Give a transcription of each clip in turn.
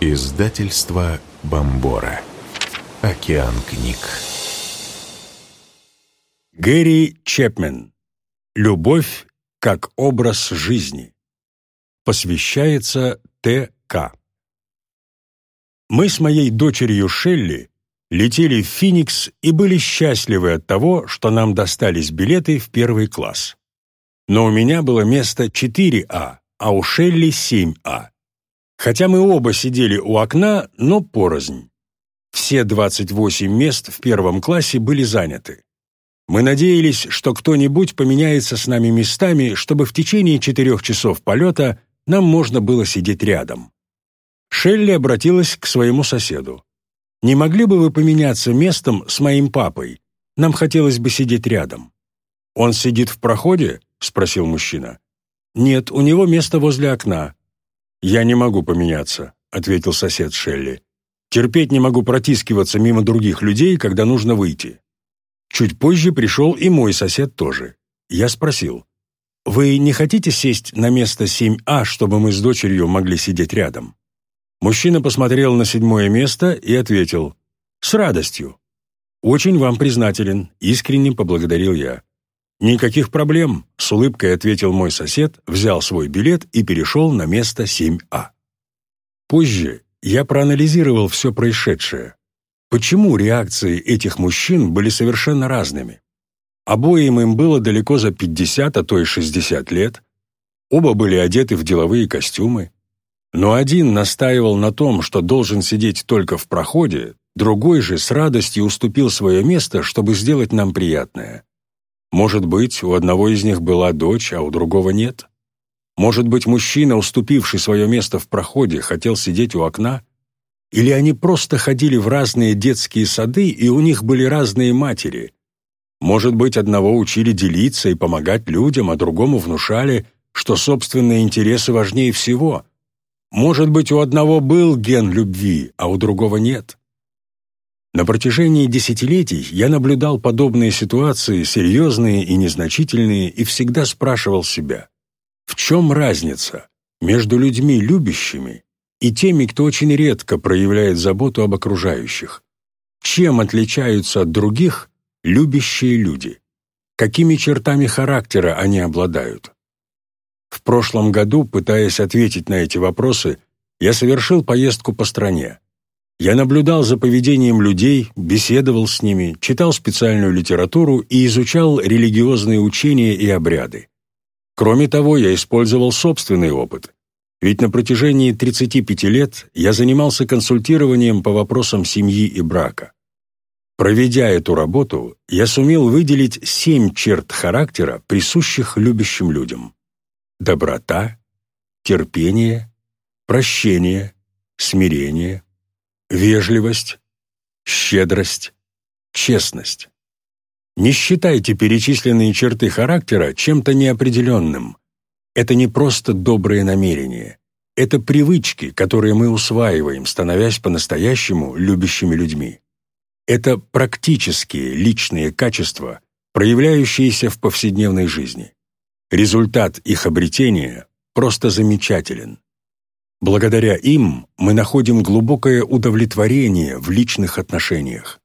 Издательство Бомбора. Океан книг. Гэри Чепмен. Любовь как образ жизни. Посвящается Т.К. Мы с моей дочерью Шелли летели в Феникс и были счастливы от того, что нам достались билеты в первый класс. Но у меня было место 4А, а у Шелли 7А. Хотя мы оба сидели у окна, но порознь. Все 28 мест в первом классе были заняты. Мы надеялись, что кто-нибудь поменяется с нами местами, чтобы в течение четырех часов полета нам можно было сидеть рядом. Шелли обратилась к своему соседу. «Не могли бы вы поменяться местом с моим папой? Нам хотелось бы сидеть рядом». «Он сидит в проходе?» — спросил мужчина. «Нет, у него место возле окна». «Я не могу поменяться», — ответил сосед Шелли. «Терпеть не могу протискиваться мимо других людей, когда нужно выйти». Чуть позже пришел и мой сосед тоже. Я спросил, «Вы не хотите сесть на место 7А, чтобы мы с дочерью могли сидеть рядом?» Мужчина посмотрел на седьмое место и ответил, «С радостью». «Очень вам признателен», — искренне поблагодарил я. «Никаких проблем», — с улыбкой ответил мой сосед, взял свой билет и перешел на место 7А. Позже я проанализировал все происшедшее. Почему реакции этих мужчин были совершенно разными? Обоим им было далеко за 50, а то и 60 лет. Оба были одеты в деловые костюмы. Но один настаивал на том, что должен сидеть только в проходе, другой же с радостью уступил свое место, чтобы сделать нам приятное. Может быть, у одного из них была дочь, а у другого нет? Может быть, мужчина, уступивший свое место в проходе, хотел сидеть у окна? Или они просто ходили в разные детские сады, и у них были разные матери? Может быть, одного учили делиться и помогать людям, а другому внушали, что собственные интересы важнее всего? Может быть, у одного был ген любви, а у другого нет? На протяжении десятилетий я наблюдал подобные ситуации, серьезные и незначительные, и всегда спрашивал себя, в чем разница между людьми любящими и теми, кто очень редко проявляет заботу об окружающих? Чем отличаются от других любящие люди? Какими чертами характера они обладают? В прошлом году, пытаясь ответить на эти вопросы, я совершил поездку по стране. Я наблюдал за поведением людей, беседовал с ними, читал специальную литературу и изучал религиозные учения и обряды. Кроме того, я использовал собственный опыт. Ведь на протяжении 35 лет я занимался консультированием по вопросам семьи и брака. Проведя эту работу, я сумел выделить семь черт характера, присущих любящим людям. Доброта, терпение, прощение, смирение, вежливость, щедрость, честность. Не считайте перечисленные черты характера чем-то неопределенным. Это не просто добрые намерения. Это привычки, которые мы усваиваем, становясь по-настоящему любящими людьми. Это практические личные качества, проявляющиеся в повседневной жизни. Результат их обретения просто замечателен. Благодаря им мы находим глубокое удовлетворение в личных отношениях.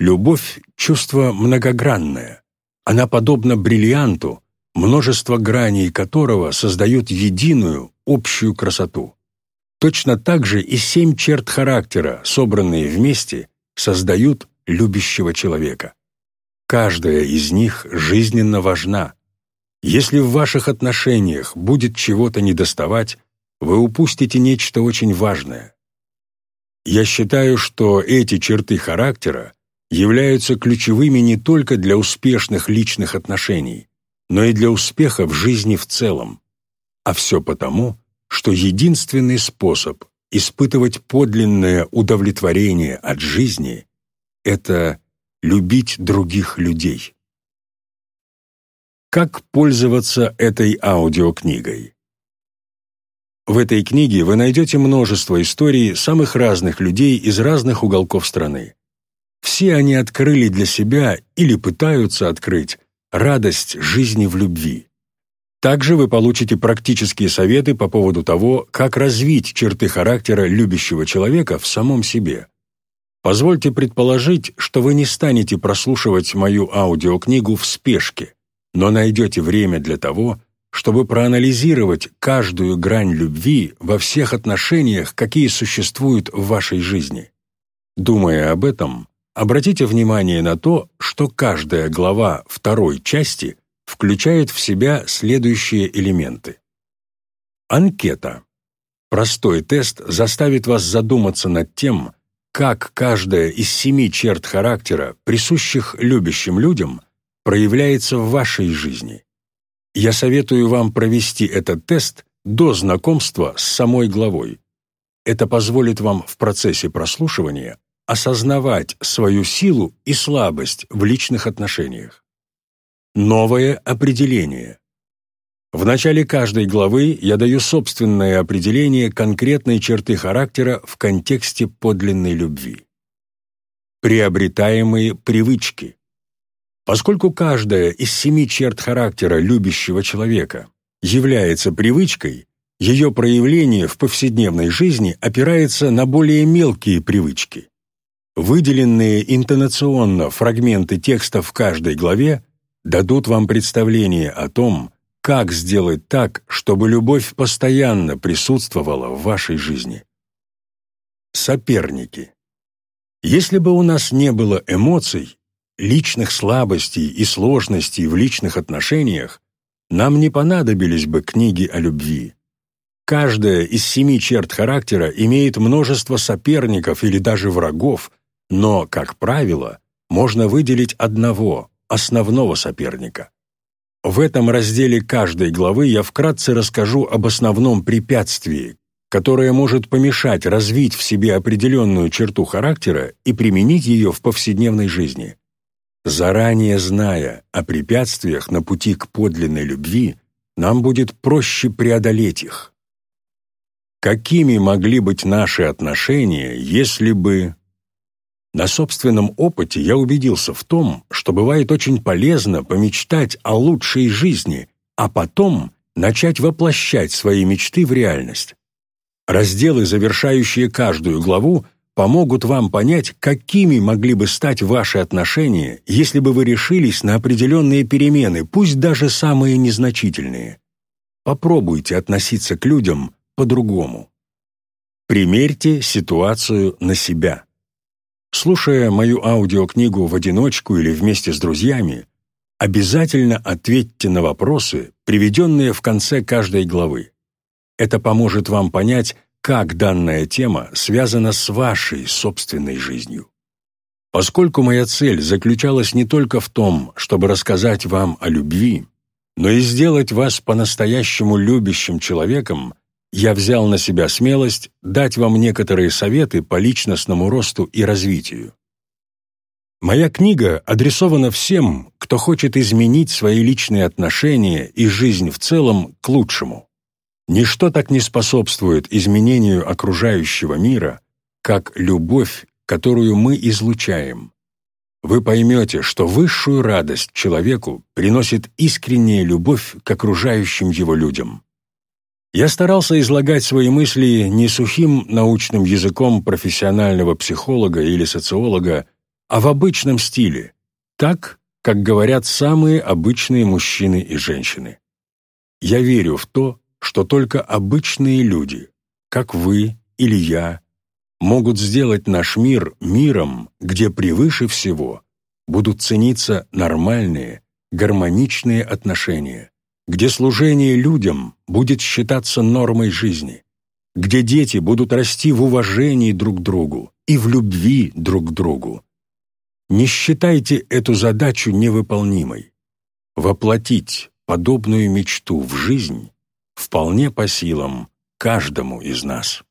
Любовь — чувство многогранное. Она подобна бриллианту, множество граней которого создают единую, общую красоту. Точно так же и семь черт характера, собранные вместе, создают любящего человека. Каждая из них жизненно важна. Если в ваших отношениях будет чего-то недоставать, вы упустите нечто очень важное. Я считаю, что эти черты характера являются ключевыми не только для успешных личных отношений, но и для успеха в жизни в целом. А все потому, что единственный способ испытывать подлинное удовлетворение от жизни — это любить других людей. Как пользоваться этой аудиокнигой? В этой книге вы найдете множество историй самых разных людей из разных уголков страны. Все они открыли для себя или пытаются открыть радость жизни в любви. Также вы получите практические советы по поводу того, как развить черты характера любящего человека в самом себе. Позвольте предположить, что вы не станете прослушивать мою аудиокнигу в спешке, но найдете время для того, чтобы проанализировать каждую грань любви во всех отношениях, какие существуют в вашей жизни. Думая об этом, обратите внимание на то, что каждая глава второй части включает в себя следующие элементы. Анкета. Простой тест заставит вас задуматься над тем, как каждая из семи черт характера, присущих любящим людям, проявляется в вашей жизни. Я советую вам провести этот тест до знакомства с самой главой. Это позволит вам в процессе прослушивания осознавать свою силу и слабость в личных отношениях. Новое определение. В начале каждой главы я даю собственное определение конкретной черты характера в контексте подлинной любви. Приобретаемые привычки. Поскольку каждая из семи черт характера любящего человека является привычкой, ее проявление в повседневной жизни опирается на более мелкие привычки. Выделенные интонационно фрагменты текста в каждой главе дадут вам представление о том, как сделать так, чтобы любовь постоянно присутствовала в вашей жизни? Соперники. Если бы у нас не было эмоций, личных слабостей и сложностей в личных отношениях, нам не понадобились бы книги о любви. Каждая из семи черт характера имеет множество соперников или даже врагов, но, как правило, можно выделить одного, основного соперника. В этом разделе каждой главы я вкратце расскажу об основном препятствии, которое может помешать развить в себе определенную черту характера и применить ее в повседневной жизни. Заранее зная о препятствиях на пути к подлинной любви, нам будет проще преодолеть их. Какими могли быть наши отношения, если бы на собственном опыте я убедился в том, что бывает очень полезно помечтать о лучшей жизни, а потом начать воплощать свои мечты в реальность. Разделы, завершающие каждую главу, помогут вам понять, какими могли бы стать ваши отношения, если бы вы решились на определенные перемены, пусть даже самые незначительные. Попробуйте относиться к людям по-другому. Примерьте ситуацию на себя. Слушая мою аудиокнигу в одиночку или вместе с друзьями, обязательно ответьте на вопросы, приведенные в конце каждой главы. Это поможет вам понять, как данная тема связана с вашей собственной жизнью. Поскольку моя цель заключалась не только в том, чтобы рассказать вам о любви, но и сделать вас по-настоящему любящим человеком, я взял на себя смелость дать вам некоторые советы по личностному росту и развитию. Моя книга адресована всем, кто хочет изменить свои личные отношения и жизнь в целом к лучшему. Ничто так не способствует изменению окружающего мира, как любовь, которую мы излучаем. Вы поймете, что высшую радость человеку приносит искренняя любовь к окружающим его людям. Я старался излагать свои мысли не сухим научным языком профессионального психолога или социолога, а в обычном стиле, так, как говорят самые обычные мужчины и женщины. Я верю в то, что только обычные люди, как вы или я, могут сделать наш мир миром, где превыше всего будут цениться нормальные, гармоничные отношения, где служение людям будет считаться нормой жизни, где дети будут расти в уважении друг к другу и в любви друг к другу. Не считайте эту задачу невыполнимой. Воплотить подобную мечту в жизнь вполне по силам каждому из нас.